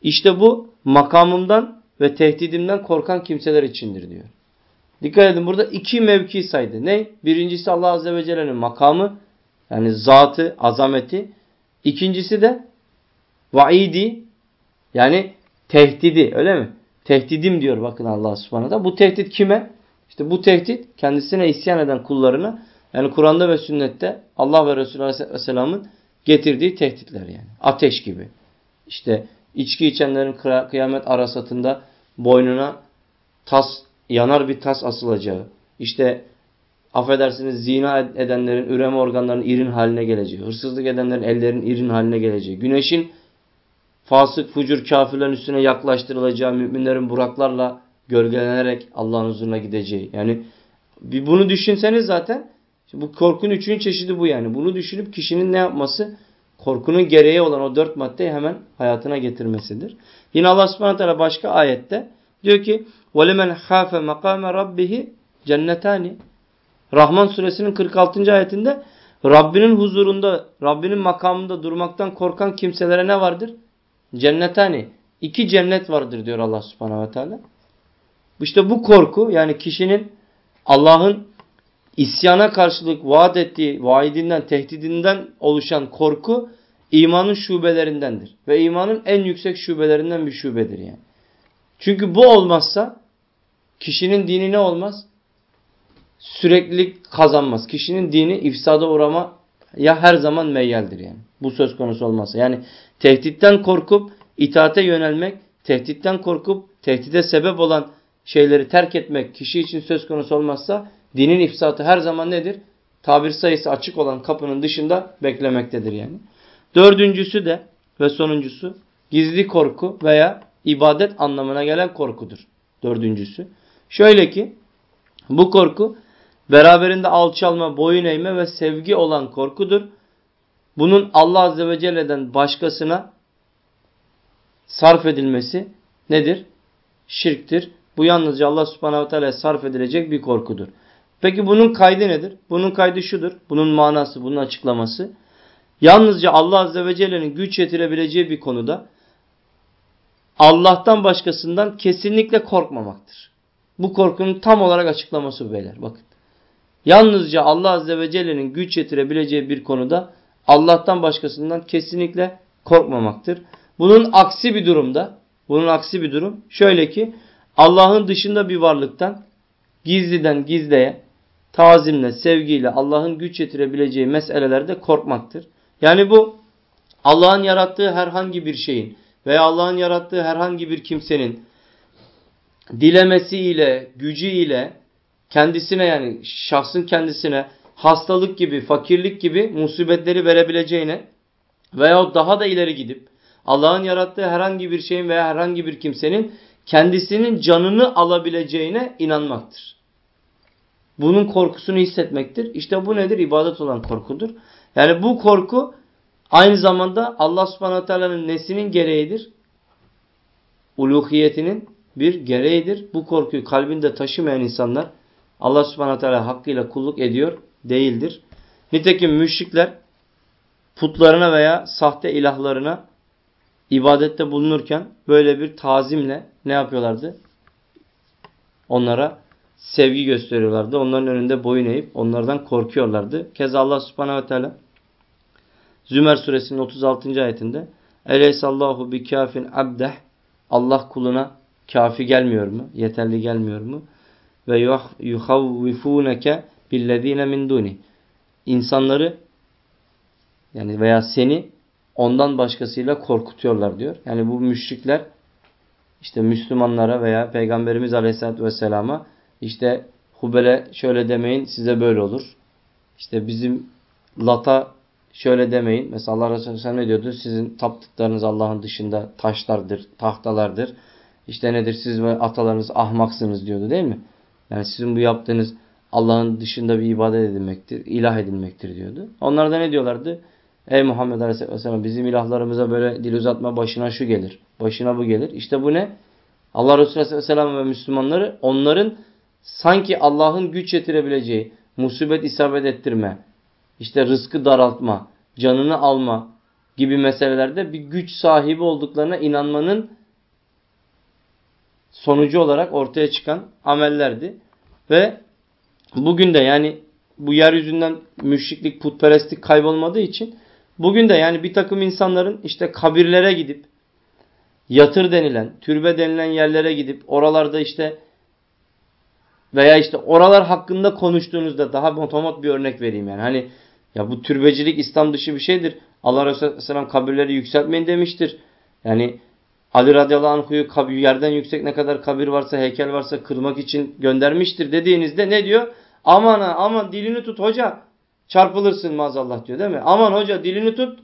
İşte bu makamımdan ve tehdidimden korkan kimseler içindir diyor. Dikkat edin burada iki mevki saydı. Ne? Birincisi Allah Azze ve Celle'nin makamı yani zatı, azameti. İkincisi de vaidi yani tehdidi öyle mi? Tehdidim diyor bakın Allah subhanahu da. Bu tehdit kime? İşte bu tehdit kendisine isyan eden kullarına yani Kur'an'da ve sünnette Allah ve Resulü Aleyhisselam'ın getirdiği tehditler yani. Ateş gibi. İşte içki içenlerin kıyamet arasatında boynuna tas, yanar bir tas asılacağı. İşte affedersiniz zina edenlerin üreme organlarının irin haline geleceği. Hırsızlık edenlerin ellerin irin haline geleceği. Güneşin fasık, fucur, kafirlerin üstüne yaklaştırılacağı müminlerin buraklarla gölgelenerek Allah'ın huzuruna gideceği. Yani bir bunu düşünseniz zaten bu korkunun üçüncü çeşidi bu yani. Bunu düşünüp kişinin ne yapması? Korkunun gereği olan o dört maddeyi hemen hayatına getirmesidir. Yine Allah subhanahu teala başka ayette diyor ki وَلِمَنْ خَافَ مَقَامَ رَبِّهِ cennetani. Rahman suresinin 46. ayetinde Rabbinin huzurunda, Rabbinin makamında durmaktan korkan kimselere ne vardır? Cennetani. İki cennet vardır diyor Allah subhanahu ve teala. İşte bu korku yani kişinin Allah'ın isyana karşılık vaat ettiği vaidinden, tehdidinden oluşan korku imanın şubelerindendir. Ve imanın en yüksek şubelerinden bir şubedir yani. Çünkü bu olmazsa kişinin dini ne olmaz? Süreklilik kazanmaz. Kişinin dini ifsada uğrama ya her zaman meyyaldir yani. Bu söz konusu olmazsa. Yani tehditten korkup itaate yönelmek, tehditten korkup tehdide sebep olan şeyleri terk etmek kişi için söz konusu olmazsa dinin ifsatı her zaman nedir? Tabir sayısı açık olan kapının dışında beklemektedir yani. Dördüncüsü de ve sonuncusu gizli korku veya ibadet anlamına gelen korkudur. Dördüncüsü. Şöyle ki bu korku beraberinde alçalma, boyun eğme ve sevgi olan korkudur. Bunun Allah Azze ve Celle'den başkasına sarf edilmesi nedir? Şirktir. Bu yalnızca Allah Subhanahu ve Teala'ya sarf edilecek bir korkudur. Peki bunun kaydı nedir? Bunun kaydı şudur. Bunun manası, bunun açıklaması. Yalnızca Allah Azze ve Celle'nin güç yetirebileceği bir konuda Allah'tan başkasından kesinlikle korkmamaktır. Bu korkunun tam olarak açıklaması beyler. Bakın. Yalnızca Allah Azze ve Celle'nin güç yetirebileceği bir konuda Allah'tan başkasından kesinlikle korkmamaktır. Bunun aksi bir durumda, bunun aksi bir durum şöyle ki Allah'ın dışında bir varlıktan gizliden gizleye, tazimle, sevgiyle Allah'ın güç yetirebileceği meselelerde korkmaktır. Yani bu Allah'ın yarattığı herhangi bir şeyin veya Allah'ın yarattığı herhangi bir kimsenin dilemesiyle, gücüyle kendisine yani şahsın kendisine hastalık gibi, fakirlik gibi musibetleri verebileceğine veya daha da ileri gidip Allah'ın yarattığı herhangi bir şeyin veya herhangi bir kimsenin kendisinin canını alabileceğine inanmaktır. Bunun korkusunu hissetmektir. İşte bu nedir? İbadet olan korkudur. Yani bu korku aynı zamanda Allah subhanahu teala'nın nesinin gereğidir? Uluhiyetinin bir gereğidir. Bu korkuyu kalbinde taşımayan insanlar Allah subhanahu teala hakkıyla kulluk ediyor değildir. Nitekim müşrikler putlarına veya sahte ilahlarına ibadette bulunurken böyle bir tazimle ne yapıyorlardı? Onlara sevgi gösteriyorlardı. Onların önünde boyun eğip onlardan korkuyorlardı. Keza Allah subhanehu ve teala Zümer suresinin 36. ayetinde Eleysallahu bi kafin abdeh Allah kuluna kafi gelmiyor mu? Yeterli gelmiyor mu? Ve yuhavvifuneke billezine min duni İnsanları yani veya seni ondan başkasıyla korkutuyorlar diyor. Yani bu müşrikler işte Müslümanlara veya Peygamberimiz Aleyhisselatü Vesselam'a işte Hubel'e şöyle demeyin size böyle olur. İşte bizim Lat'a şöyle demeyin. Mesela Allah Resulü Aleyhisselam ne diyordu? Sizin taptıklarınız Allah'ın dışında taşlardır, tahtalardır. İşte nedir siz ve atalarınız ahmaksınız diyordu değil mi? Yani sizin bu yaptığınız Allah'ın dışında bir ibadet edilmektir, ilah edilmektir diyordu. Onlar da ne diyorlardı? Ey Muhammed Aleyhisselam bizim ilahlarımıza böyle dil uzatma başına şu gelir. Başına bu gelir. İşte bu ne? Allah Resulü Aleyhisselam ve Müslümanları onların sanki Allah'ın güç yetirebileceği, musibet isabet ettirme, işte rızkı daraltma, canını alma gibi meselelerde bir güç sahibi olduklarına inanmanın sonucu olarak ortaya çıkan amellerdi. Ve bugün de yani bu yeryüzünden müşriklik, putperestlik kaybolmadığı için bugün de yani bir takım insanların işte kabirlere gidip yatır denilen, türbe denilen yerlere gidip oralarda işte veya işte oralar hakkında konuştuğunuzda daha motomot bir örnek vereyim yani. Hani ya bu türbecilik İslam dışı bir şeydir. Allah Resulü Aleyhisselam kabirleri yükseltmeyin demiştir. Yani Ali radıyallahu anh'u yerden yüksek ne kadar kabir varsa, heykel varsa kırmak için göndermiştir dediğinizde ne diyor? Aman ha, aman dilini tut hoca. Çarpılırsın maazallah diyor değil mi? Aman hoca dilini tut.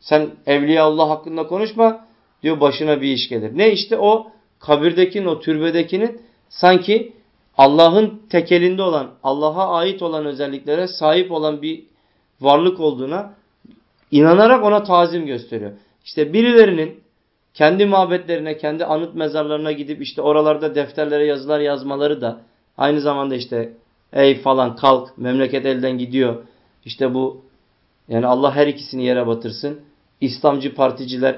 Sen Evliya Allah hakkında konuşma. Diyor başına bir iş gelir. Ne işte o kabirdekinin, o türbedekinin sanki Allah'ın tekelinde olan, Allah'a ait olan özelliklere sahip olan bir varlık olduğuna inanarak ona tazim gösteriyor. İşte birilerinin kendi mabetlerine, kendi anıt mezarlarına gidip işte oralarda defterlere yazılar yazmaları da aynı zamanda işte ey falan kalk memleket elden gidiyor. İşte bu yani Allah her ikisini yere batırsın. İslamcı particiler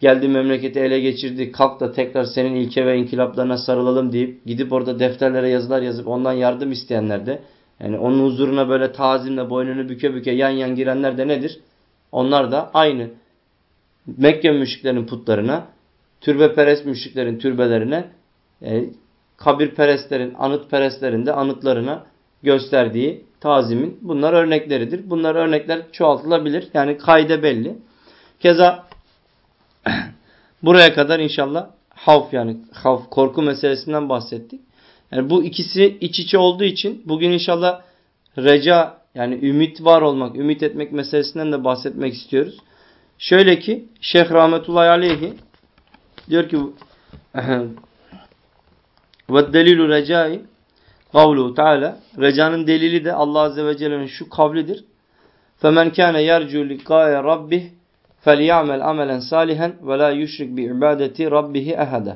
geldi memleketi ele geçirdi. Kalk da tekrar senin ilke ve inkılaplarına sarılalım deyip gidip orada defterlere yazılar yazıp ondan yardım isteyenler de Yani onun huzuruna böyle tazimle boynunu büke büke yan yan girenler de nedir? Onlar da aynı Mekke müşriklerin putlarına, türbeperest müşriklerin türbelerine, e, kabirperestlerin, anıtperestlerin de anıtlarına gösterdiği tazimin bunlar örnekleridir. Bunlar örnekler çoğaltılabilir. Yani kaide belli. Keza *clears throat* buraya kadar inşallah havf yani havf korku meselesinden bahsettik. Yani bu ikisi iç içe olduğu için bugün inşallah reca yani ümit var olmak, ümit etmek meselesinden de bahsetmek istiyoruz. Şöyle ki Şeyh Rahmetullahi Aleyhi diyor ki *clears throat* ve delilu recai kavluhu Teala recanın delili de Allah Azze ve Celle'nin şu kavlidir. فَمَنْ كَانَ يَرْجُوا لِقَاءَ رَبِّهِ فَلْيَعْمَلْ عَمَلًا صَالِحًا وَلَا يُشْرِكْ بِعِبَادَةِ رَبِّهِ اَحَدًا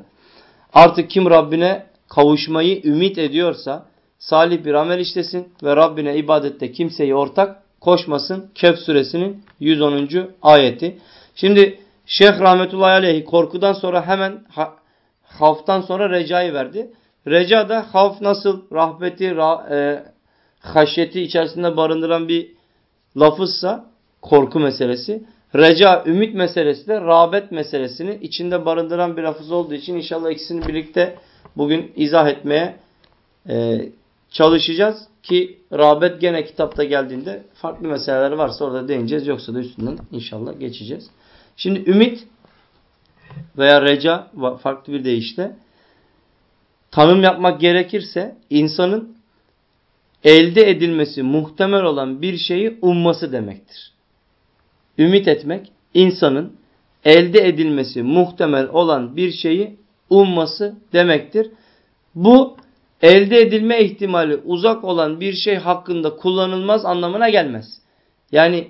Artık kim Rabbine kavuşmayı ümit ediyorsa salih bir amel işlesin ve Rabbine ibadette kimseyi ortak koşmasın. Kehf suresinin 110. ayeti. Şimdi Şeyh rahmetullahi aleyhi korkudan sonra hemen ha, havftan sonra recayı verdi. Reca da havf nasıl rahbeti, ra, e, haşyeti içerisinde barındıran bir lafızsa korku meselesi. Reca, ümit meselesi de rağbet meselesini içinde barındıran bir lafız olduğu için inşallah ikisini birlikte bugün izah etmeye e, çalışacağız. Ki rağbet gene kitapta geldiğinde farklı meseleler varsa orada değineceğiz. Yoksa da üstünden inşallah geçeceğiz. Şimdi ümit veya reca farklı bir deyişle tanım yapmak gerekirse insanın elde edilmesi muhtemel olan bir şeyi umması demektir. Ümit etmek insanın elde edilmesi muhtemel olan bir şeyi umması demektir. Bu elde edilme ihtimali uzak olan bir şey hakkında kullanılmaz anlamına gelmez. Yani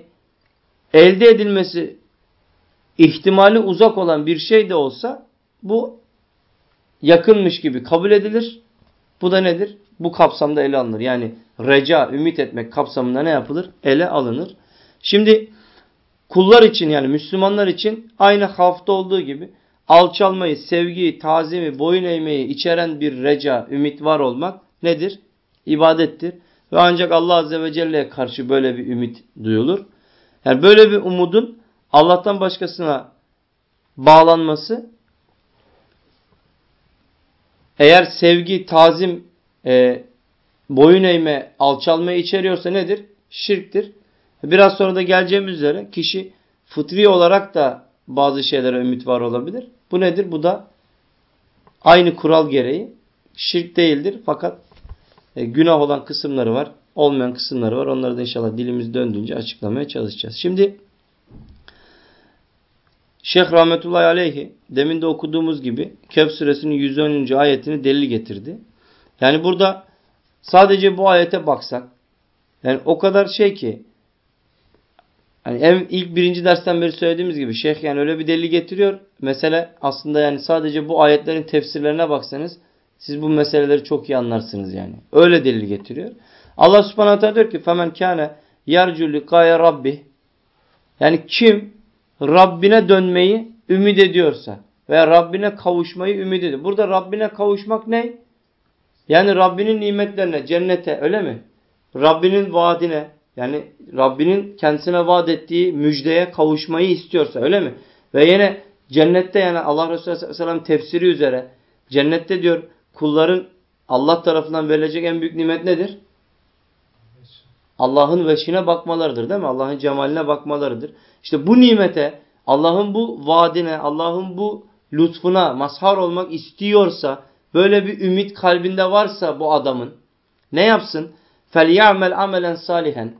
elde edilmesi ihtimali uzak olan bir şey de olsa bu yakınmış gibi kabul edilir. Bu da nedir? Bu kapsamda ele alınır. Yani reca, ümit etmek kapsamında ne yapılır? Ele alınır. Şimdi kullar için yani Müslümanlar için aynı hafta olduğu gibi alçalmayı, sevgiyi, tazimi, boyun eğmeyi içeren bir reca, ümit var olmak nedir? İbadettir. Ve ancak Allah Azze ve Celle'ye karşı böyle bir ümit duyulur. Yani böyle bir umudun Allah'tan başkasına bağlanması eğer sevgi, tazim, e, boyun eğme, alçalmayı içeriyorsa nedir? Şirktir. Biraz sonra da geleceğimiz üzere kişi fıtri olarak da bazı şeylere ümit var olabilir. Bu nedir? Bu da aynı kural gereği şirk değildir. Fakat e, günah olan kısımları var. Olmayan kısımları var. Onları da inşallah dilimiz döndüğünce açıklamaya çalışacağız. Şimdi Şeyh Rahmetullahi Aleyhi demin de okuduğumuz gibi Kehf suresinin 110. ayetini delil getirdi. Yani burada sadece bu ayete baksak yani o kadar şey ki Hani en ilk birinci dersten beri söylediğimiz gibi şeyh yani öyle bir delil getiriyor. Mesele aslında yani sadece bu ayetlerin tefsirlerine baksanız siz bu meseleleri çok iyi anlarsınız yani. Öyle delil getiriyor. Allah subhanahu teala diyor ki femen kâne yercu likâye rabbi yani kim Rabbine dönmeyi ümit ediyorsa veya Rabbine kavuşmayı ümit ediyor. Burada Rabbine kavuşmak ne? Yani Rabbinin nimetlerine, cennete öyle mi? Rabbinin vaadine, yani Rabbinin kendisine vaat ettiği müjdeye kavuşmayı istiyorsa öyle mi? Ve yine cennette yani Allah Resulü Aleyhisselam tefsiri üzere cennette diyor kulların Allah tarafından verilecek en büyük nimet nedir? Allah'ın veşine bakmalarıdır değil mi? Allah'ın cemaline bakmalarıdır. İşte bu nimete Allah'ın bu vaadine, Allah'ın bu lütfuna mazhar olmak istiyorsa, böyle bir ümit kalbinde varsa bu adamın ne yapsın? فَلْيَعْمَلْ amelen salihen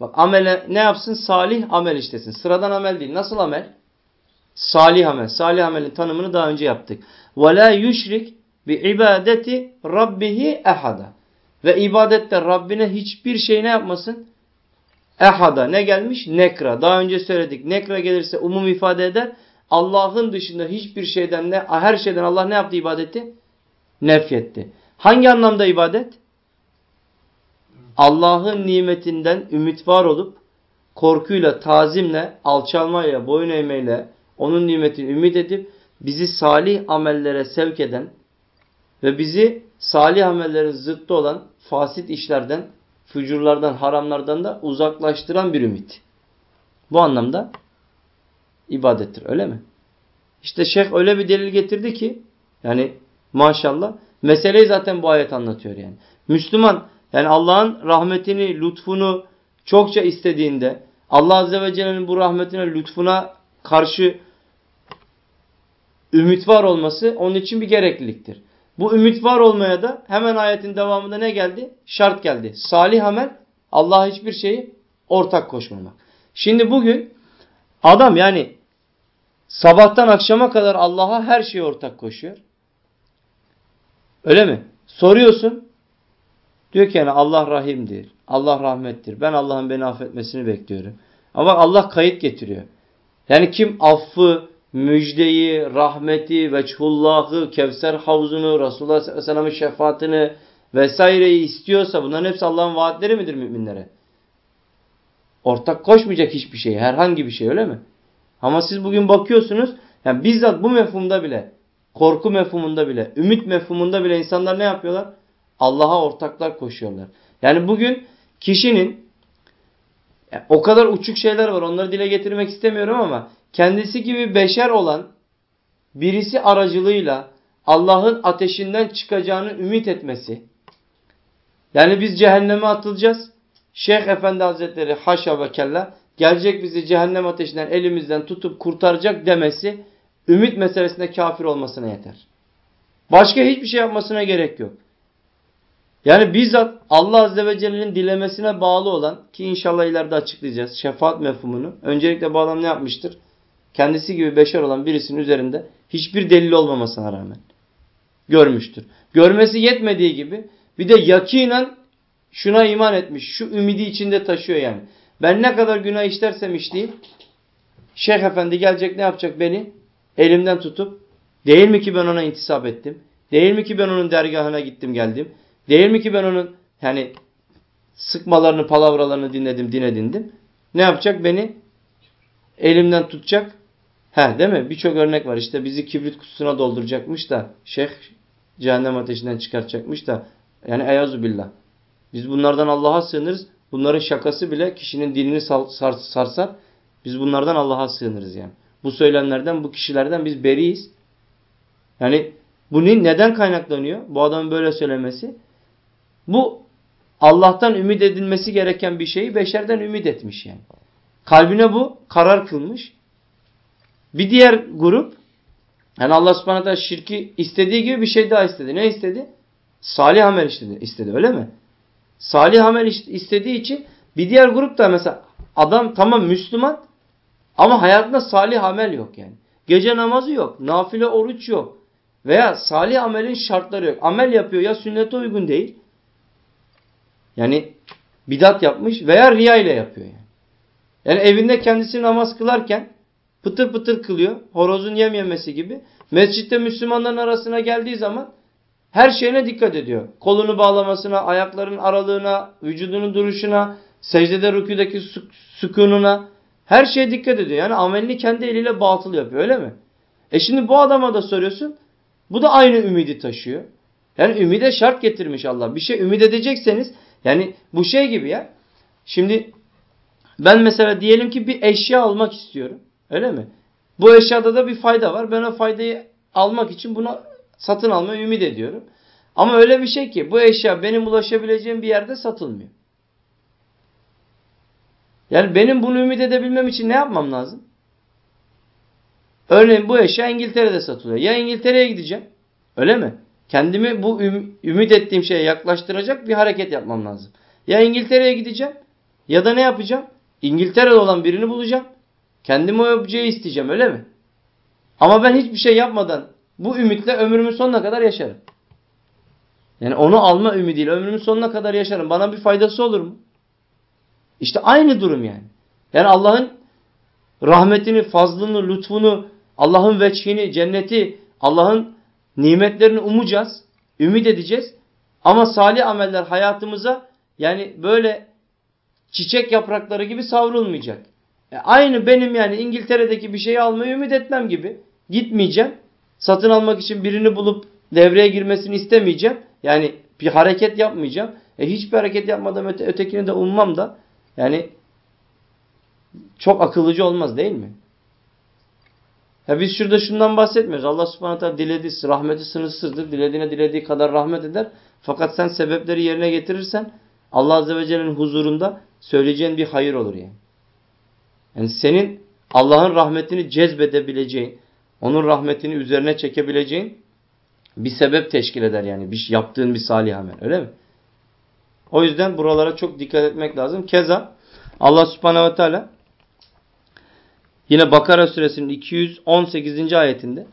Bak amele ne yapsın? Salih amel işlesin. Sıradan amel değil. Nasıl amel? Salih amel. Salih amelin tanımını daha önce yaptık. وَلَا يُشْرِكْ ibadeti رَبِّهِ ehada. ve ibadette Rabbine hiçbir şey ne yapmasın? Ehada. Ne gelmiş? Nekra. Daha önce söyledik. Nekra gelirse umum ifade eder. Allah'ın dışında hiçbir şeyden ne, her şeyden Allah ne yaptı ibadeti? Nefyetti. Hangi anlamda ibadet? Allah'ın nimetinden ümit var olup korkuyla, tazimle, alçalmayla, boyun eğmeyle onun nimetini ümit edip bizi salih amellere sevk eden ve bizi salih amellerin zıttı olan fasit işlerden, fücurlardan, haramlardan da uzaklaştıran bir ümit. Bu anlamda ibadettir öyle mi? İşte şeyh öyle bir delil getirdi ki yani maşallah meseleyi zaten bu ayet anlatıyor yani. Müslüman yani Allah'ın rahmetini, lütfunu çokça istediğinde Allah Azze ve Celle'nin bu rahmetine, lütfuna karşı ümit var olması onun için bir gerekliliktir. Bu ümit var olmaya da hemen ayetin devamında ne geldi? Şart geldi. Salih amel Allah'a hiçbir şeyi ortak koşmamak. Şimdi bugün adam yani sabahtan akşama kadar Allah'a her şeyi ortak koşuyor. Öyle mi? Soruyorsun. Diyor ki yani Allah rahimdir. Allah rahmettir. Ben Allah'ın beni affetmesini bekliyorum. Ama Allah kayıt getiriyor. Yani kim affı, müjdeyi, rahmeti, veçhullahı, Kevser havzunu, Resulullah sallallahu aleyhi ve sellem'in şefaatini vesaireyi istiyorsa bunların hepsi Allah'ın vaatleri midir müminlere? Ortak koşmayacak hiçbir şey, herhangi bir şey öyle mi? Ama siz bugün bakıyorsunuz, yani bizzat bu mefhumda bile, korku mefhumunda bile, ümit mefhumunda bile insanlar ne yapıyorlar? Allah'a ortaklar koşuyorlar. Yani bugün kişinin yani o kadar uçuk şeyler var onları dile getirmek istemiyorum ama kendisi gibi beşer olan birisi aracılığıyla Allah'ın ateşinden çıkacağını ümit etmesi. Yani biz cehenneme atılacağız. Şeyh Efendi Hazretleri haşa ve kella gelecek bizi cehennem ateşinden elimizden tutup kurtaracak demesi ümit meselesinde kafir olmasına yeter. Başka hiçbir şey yapmasına gerek yok. Yani bizzat Allah Azze ve Celle'nin dilemesine bağlı olan ki inşallah ileride açıklayacağız şefaat mefhumunu. Öncelikle bu adam ne yapmıştır? Kendisi gibi beşer olan birisinin üzerinde hiçbir delil olmamasına rağmen görmüştür. Görmesi yetmediği gibi bir de yakinen şuna iman etmiş. Şu ümidi içinde taşıyor yani. Ben ne kadar günah işlersem işleyeyim Şeyh Efendi gelecek ne yapacak beni? Elimden tutup değil mi ki ben ona intisap ettim? Değil mi ki ben onun dergahına gittim geldim? Değil mi ki ben onun yani sıkmalarını, palavralarını dinledim, dinledindim. Ne yapacak? Beni elimden tutacak. He değil mi? Birçok örnek var. İşte bizi kibrit kutusuna dolduracakmış da şeyh cehennem ateşinden çıkartacakmış da yani eyazu billah. Biz bunlardan Allah'a sığınırız. Bunların şakası bile kişinin dilini sarsar. Biz bunlardan Allah'a sığınırız yani. Bu söylemlerden, bu kişilerden biz beriyiz. Yani bu neden kaynaklanıyor? Bu adamın böyle söylemesi. Bu Allah'tan ümit edilmesi gereken bir şeyi beşerden ümit etmiş yani. Kalbine bu karar kılmış. Bir diğer grup yani Allah subhanahu teala şirki istediği gibi bir şey daha istedi. Ne istedi? Salih amel istedi. istedi öyle mi? Salih amel istediği için bir diğer grup da mesela adam tamam Müslüman ama hayatında salih amel yok yani. Gece namazı yok. Nafile oruç yok. Veya salih amelin şartları yok. Amel yapıyor ya sünnete uygun değil yani bidat yapmış veya riya ile yapıyor yani. Yani evinde kendisi namaz kılarken pıtır pıtır kılıyor. Horozun yem yemesi gibi. Mescitte Müslümanların arasına geldiği zaman her şeyine dikkat ediyor. Kolunu bağlamasına, ayakların aralığına, vücudunun duruşuna, secdede rüküdeki sükununa her şeye dikkat ediyor. Yani amelini kendi eliyle batıl yapıyor öyle mi? E şimdi bu adama da soruyorsun. Bu da aynı ümidi taşıyor. Yani ümide şart getirmiş Allah. Bir şey ümit edecekseniz yani bu şey gibi ya. Şimdi ben mesela diyelim ki bir eşya almak istiyorum. Öyle mi? Bu eşyada da bir fayda var. Ben o faydayı almak için buna satın almayı ümit ediyorum. Ama öyle bir şey ki bu eşya benim ulaşabileceğim bir yerde satılmıyor. Yani benim bunu ümit edebilmem için ne yapmam lazım? Örneğin bu eşya İngiltere'de satılıyor. Ya İngiltere'ye gideceğim. Öyle mi? Kendimi bu ümit ettiğim şeye yaklaştıracak bir hareket yapmam lazım. Ya İngiltere'ye gideceğim ya da ne yapacağım? İngiltere'de olan birini bulacağım. Kendime o objeyi isteyeceğim öyle mi? Ama ben hiçbir şey yapmadan bu ümitle ömrümün sonuna kadar yaşarım. Yani onu alma ümidiyle ömrümün sonuna kadar yaşarım. Bana bir faydası olur mu? İşte aynı durum yani. Yani Allah'ın rahmetini, fazlını, lütfunu, Allah'ın veçhini, cenneti, Allah'ın nimetlerini umacağız, ümit edeceğiz. Ama salih ameller hayatımıza yani böyle çiçek yaprakları gibi savrulmayacak. E aynı benim yani İngiltere'deki bir şeyi almayı ümit etmem gibi. Gitmeyeceğim. Satın almak için birini bulup devreye girmesini istemeyeceğim. Yani bir hareket yapmayacağım. E hiçbir hareket yapmadan öte, ötekini de ummam da yani çok akıllıcı olmaz değil mi? Ya biz şurada şundan bahsetmiyoruz. Allah subhanahu teala dilediği rahmeti sınırsızdır. Dilediğine dilediği kadar rahmet eder. Fakat sen sebepleri yerine getirirsen Allah azze ve celle'nin huzurunda söyleyeceğin bir hayır olur yani. Yani senin Allah'ın rahmetini cezbedebileceğin, onun rahmetini üzerine çekebileceğin bir sebep teşkil eder yani. Bir, yaptığın bir salih amel öyle mi? O yüzden buralara çok dikkat etmek lazım. Keza Allah subhanehu ve teala yine Bakara suresinin 218. ayetinde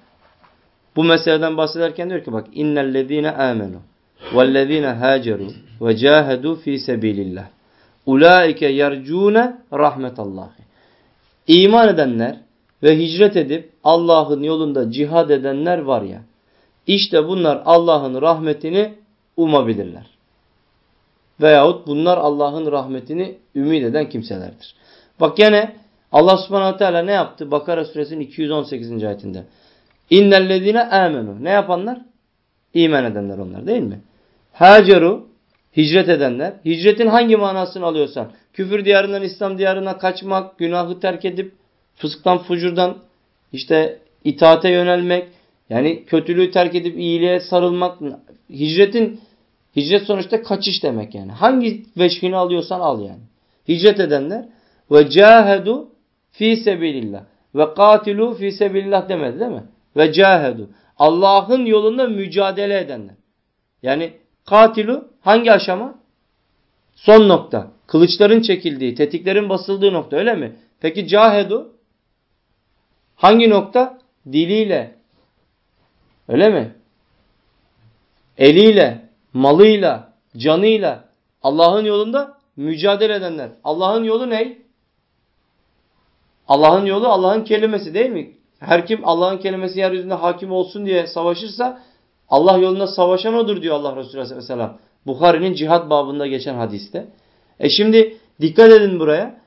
bu meseleden bahsederken diyor ki bak innellezine amenu vellezine haceru ve cahedu fi sebilillah ulaike yercune rahmetallahi İman edenler ve hicret edip Allah'ın yolunda cihad edenler var ya. İşte bunlar Allah'ın rahmetini umabilirler. Veyahut bunlar Allah'ın rahmetini ümit eden kimselerdir. Bak gene Allah subhanahu teala ne yaptı? Bakara suresinin 218. ayetinde. İnnellezine amenu. Ne yapanlar? İman edenler onlar değil mi? Haceru hicret edenler. Hicretin hangi manasını alıyorsan. Küfür diyarından İslam diyarına kaçmak, günahı terk edip fısktan, fucurdan işte itaate yönelmek, yani kötülüğü terk edip iyiliğe sarılmak. Hicretin hicret sonuçta kaçış demek yani. Hangi veçhini alıyorsan al yani. Hicret edenler ve cahedu fi sebilillah ve katilu fi sebilillah demedi değil mi? Ve cahedu. Allah'ın yolunda mücadele edenler. Yani katilu hangi aşama? Son nokta. Kılıçların çekildiği, tetiklerin basıldığı nokta öyle mi? Peki cahedu hangi nokta? Diliyle. Öyle mi? Eliyle, malıyla, canıyla Allah'ın yolunda mücadele edenler. Allah'ın yolu ne? Allah'ın yolu Allah'ın kelimesi değil mi? Her kim Allah'ın kelimesi yeryüzünde hakim olsun diye savaşırsa Allah yolunda savaşan odur diyor Allah Resulü Aleyhisselam. Bukhari'nin cihat babında geçen hadiste. E şimdi dikkat edin buraya.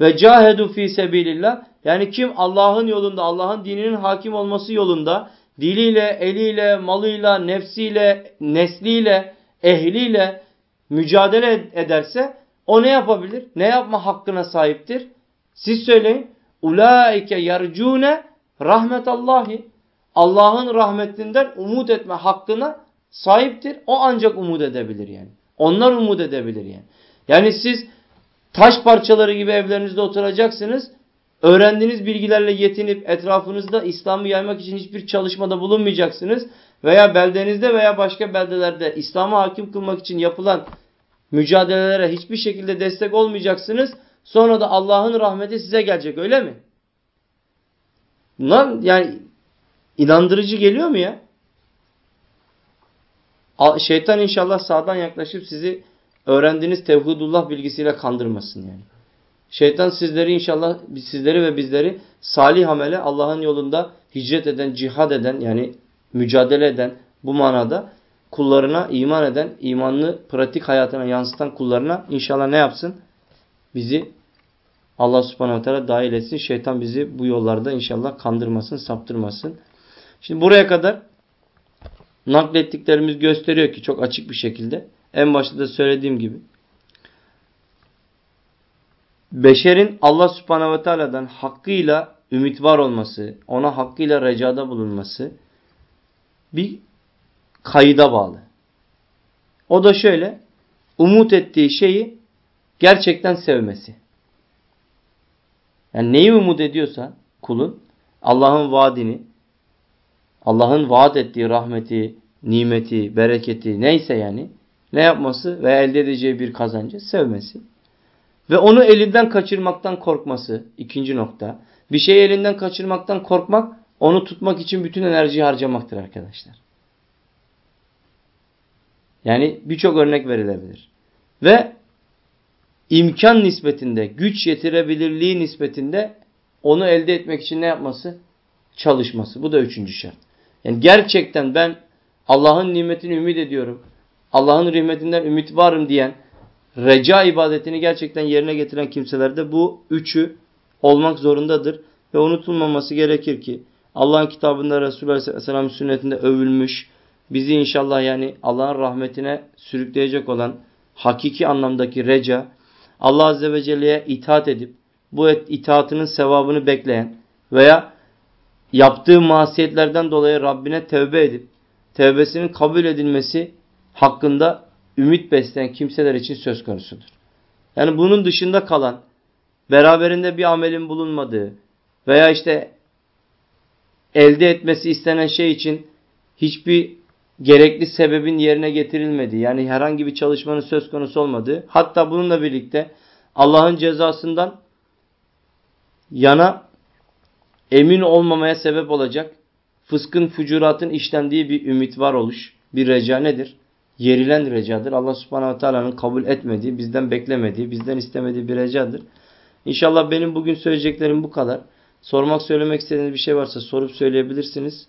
Ve cahedu fi sebilillah. Yani kim Allah'ın yolunda, Allah'ın dininin hakim olması yolunda diliyle, eliyle, malıyla, nefsiyle, nesliyle, ehliyle mücadele ederse o ne yapabilir? Ne yapma hakkına sahiptir? Siz söyleyin. Ulaike yercune rahmetallahi. Allah'ın rahmetinden umut etme hakkına sahiptir. O ancak umut edebilir yani. Onlar umut edebilir yani. Yani siz taş parçaları gibi evlerinizde oturacaksınız. Öğrendiğiniz bilgilerle yetinip etrafınızda İslam'ı yaymak için hiçbir çalışmada bulunmayacaksınız. Veya beldenizde veya başka beldelerde İslam'ı hakim kılmak için yapılan mücadelelere hiçbir şekilde destek olmayacaksınız. Sonra da Allah'ın rahmeti size gelecek öyle mi? Bunlar yani inandırıcı geliyor mu ya? Şeytan inşallah sağdan yaklaşıp sizi öğrendiğiniz tevhidullah bilgisiyle kandırmasın yani. Şeytan sizleri inşallah sizleri ve bizleri salih amele Allah'ın yolunda hicret eden, cihad eden yani mücadele eden bu manada kullarına iman eden, imanlı pratik hayatına yansıtan kullarına inşallah ne yapsın? Bizi Allah subhanahu teala dahil etsin. Şeytan bizi bu yollarda inşallah kandırmasın, saptırmasın. Şimdi buraya kadar naklettiklerimiz gösteriyor ki çok açık bir şekilde en başta da söylediğim gibi beşerin Allah subhanehu ve teala'dan hakkıyla ümit var olması, ona hakkıyla recada bulunması bir kayıda bağlı. O da şöyle, umut ettiği şeyi gerçekten sevmesi. Yani neyi umut ediyorsa kulun Allah'ın vaadini, Allah'ın vaat ettiği rahmeti, nimeti, bereketi neyse yani ne yapması ve elde edeceği bir kazancı sevmesi. Ve onu elinden kaçırmaktan korkması ikinci nokta. Bir şeyi elinden kaçırmaktan korkmak onu tutmak için bütün enerjiyi harcamaktır arkadaşlar. Yani birçok örnek verilebilir. Ve imkan nispetinde, güç yetirebilirliği nispetinde onu elde etmek için ne yapması? Çalışması. Bu da üçüncü şart. Yani gerçekten ben Allah'ın nimetini ümit ediyorum. Allah'ın rahmetinden ümit varım diyen reca ibadetini gerçekten yerine getiren kimselerde bu üçü olmak zorundadır. Ve unutulmaması gerekir ki Allah'ın kitabında Resulullah Aleyhisselam sünnetinde övülmüş, bizi inşallah yani Allah'ın rahmetine sürükleyecek olan hakiki anlamdaki reca, Allah Azze ve Celle'ye itaat edip bu itaatının sevabını bekleyen veya yaptığı masiyetlerden dolayı Rabbine tevbe edip tevbesinin kabul edilmesi hakkında ümit besleyen kimseler için söz konusudur. Yani bunun dışında kalan, beraberinde bir amelin bulunmadığı veya işte elde etmesi istenen şey için hiçbir gerekli sebebin yerine getirilmediği, yani herhangi bir çalışmanın söz konusu olmadığı, hatta bununla birlikte Allah'ın cezasından yana emin olmamaya sebep olacak fıskın, fücuratın işlendiği bir ümit var oluş, bir reca nedir? Yerilen recadır. Allah subhanahu teala'nın kabul etmediği, bizden beklemediği, bizden istemediği bir recadır. İnşallah benim bugün söyleyeceklerim bu kadar. Sormak, söylemek istediğiniz bir şey varsa sorup söyleyebilirsiniz.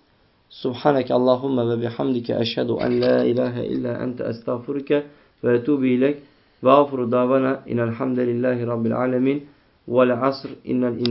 Subhaneke Allahumma ve bihamdike eşhedü en la ilahe illa ente estağfurike ve etubu ilek ve afuru davana inelhamdülillahi rabbil alemin vel asr innel